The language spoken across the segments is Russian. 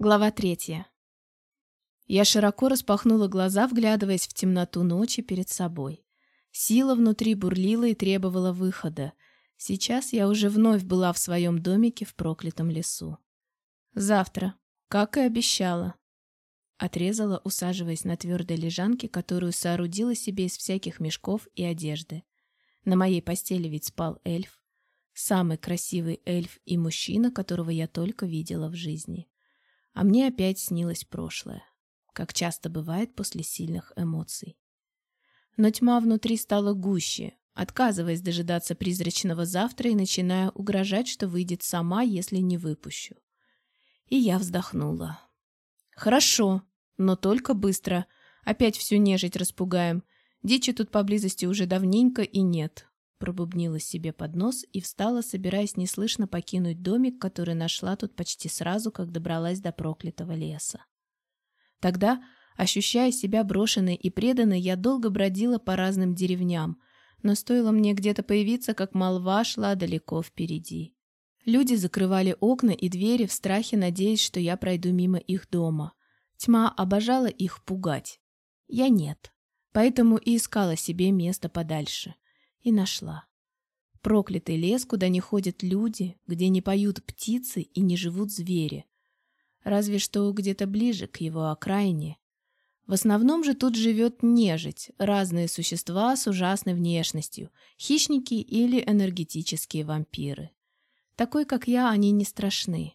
Глава третья. Я широко распахнула глаза, вглядываясь в темноту ночи перед собой. Сила внутри бурлила и требовала выхода. Сейчас я уже вновь была в своем домике в проклятом лесу. Завтра, как и обещала. Отрезала, усаживаясь на твердой лежанке, которую соорудила себе из всяких мешков и одежды. На моей постели ведь спал эльф. Самый красивый эльф и мужчина, которого я только видела в жизни. А мне опять снилось прошлое, как часто бывает после сильных эмоций. Но тьма внутри стала гуще, отказываясь дожидаться призрачного завтра и начиная угрожать, что выйдет сама, если не выпущу. И я вздохнула. «Хорошо, но только быстро. Опять всю нежить распугаем. Дичи тут поблизости уже давненько и нет. Пробубнила себе под нос и встала, собираясь неслышно покинуть домик, который нашла тут почти сразу, как добралась до проклятого леса. Тогда, ощущая себя брошенной и преданной, я долго бродила по разным деревням, но стоило мне где-то появиться, как молва шла далеко впереди. Люди закрывали окна и двери в страхе, надеясь, что я пройду мимо их дома. Тьма обожала их пугать. Я нет. Поэтому и искала себе место подальше и нашла. Проклятый лес, куда не ходят люди, где не поют птицы и не живут звери. Разве что где-то ближе к его окраине. В основном же тут живет нежить, разные существа с ужасной внешностью, хищники или энергетические вампиры. Такой, как я, они не страшны.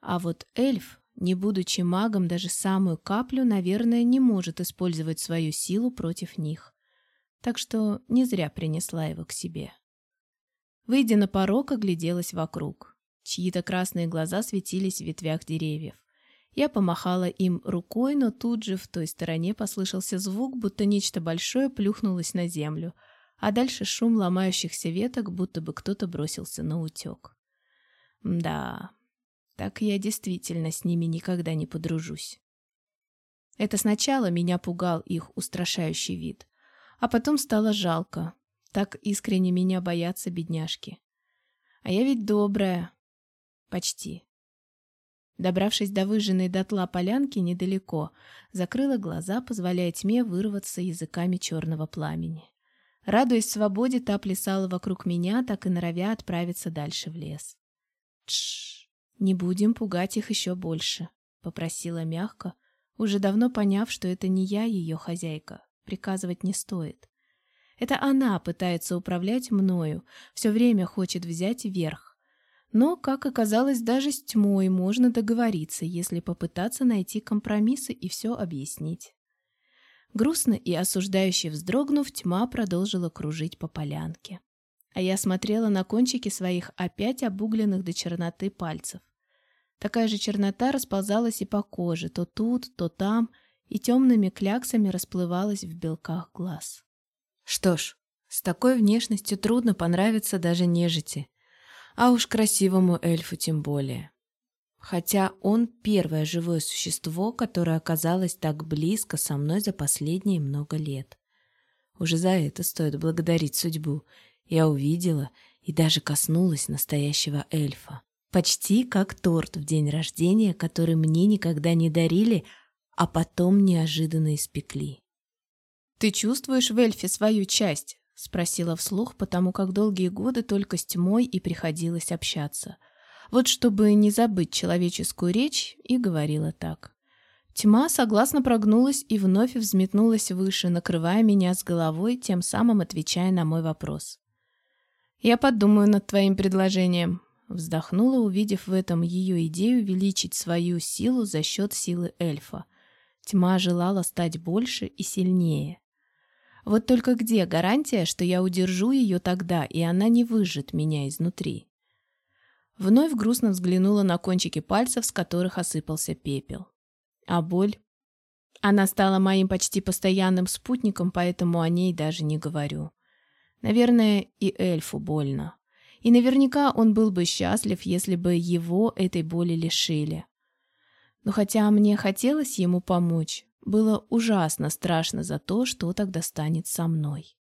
А вот эльф, не будучи магом, даже самую каплю, наверное, не может использовать свою силу против них так что не зря принесла его к себе. Выйдя на порог, огляделась вокруг. Чьи-то красные глаза светились в ветвях деревьев. Я помахала им рукой, но тут же в той стороне послышался звук, будто нечто большое плюхнулось на землю, а дальше шум ломающихся веток, будто бы кто-то бросился на утек. Да, так я действительно с ними никогда не подружусь. Это сначала меня пугал их устрашающий вид, а потом стало жалко. Так искренне меня боятся бедняжки. А я ведь добрая. Почти. Добравшись до выжженной дотла полянки недалеко, закрыла глаза, позволяя тьме вырваться языками черного пламени. Радуясь свободе, та плясала вокруг меня, так и норовя отправиться дальше в лес. «Тш, не будем пугать их еще больше», — попросила мягко, уже давно поняв, что это не я ее хозяйка, приказывать не стоит. Это она пытается управлять мною, все время хочет взять верх. Но, как оказалось, даже с тьмой можно договориться, если попытаться найти компромиссы и все объяснить. Грустно и осуждающе вздрогнув, тьма продолжила кружить по полянке. А я смотрела на кончики своих опять обугленных до черноты пальцев. Такая же чернота расползалась и по коже, то тут, то там — и темными кляксами расплывалась в белках глаз. Что ж, с такой внешностью трудно понравиться даже нежити, а уж красивому эльфу тем более. Хотя он первое живое существо, которое оказалось так близко со мной за последние много лет. Уже за это стоит благодарить судьбу. Я увидела и даже коснулась настоящего эльфа. Почти как торт в день рождения, который мне никогда не дарили, а потом неожиданно испекли. «Ты чувствуешь в эльфе свою часть?» — спросила вслух, потому как долгие годы только с тьмой и приходилось общаться. Вот чтобы не забыть человеческую речь, и говорила так. Тьма согласно прогнулась и вновь взметнулась выше, накрывая меня с головой, тем самым отвечая на мой вопрос. «Я подумаю над твоим предложением», — вздохнула, увидев в этом ее идею увеличить свою силу за счет силы эльфа — Тьма желала стать больше и сильнее. Вот только где гарантия, что я удержу ее тогда, и она не выжжет меня изнутри? Вновь грустно взглянула на кончики пальцев, с которых осыпался пепел. А боль? Она стала моим почти постоянным спутником, поэтому о ней даже не говорю. Наверное, и эльфу больно. И наверняка он был бы счастлив, если бы его этой боли лишили. Но хотя мне хотелось ему помочь, было ужасно страшно за то, что тогда станет со мной.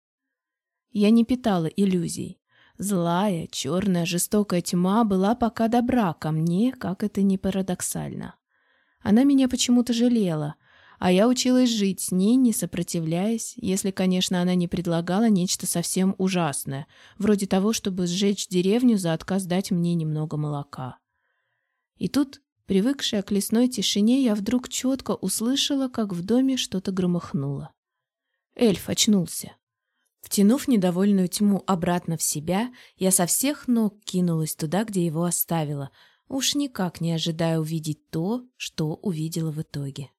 Я не питала иллюзий. Злая, черная, жестокая тьма была пока добра ко мне, как это ни парадоксально. Она меня почему-то жалела, а я училась жить с ней, не сопротивляясь, если, конечно, она не предлагала нечто совсем ужасное, вроде того, чтобы сжечь деревню за отказ дать мне немного молока. И тут, привыкшая к лесной тишине, я вдруг четко услышала, как в доме что-то громыхнуло. Эльф очнулся. Втянув недовольную тьму обратно в себя, я со всех ног кинулась туда, где его оставила, уж никак не ожидая увидеть то, что увидела в итоге.